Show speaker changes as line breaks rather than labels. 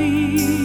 You.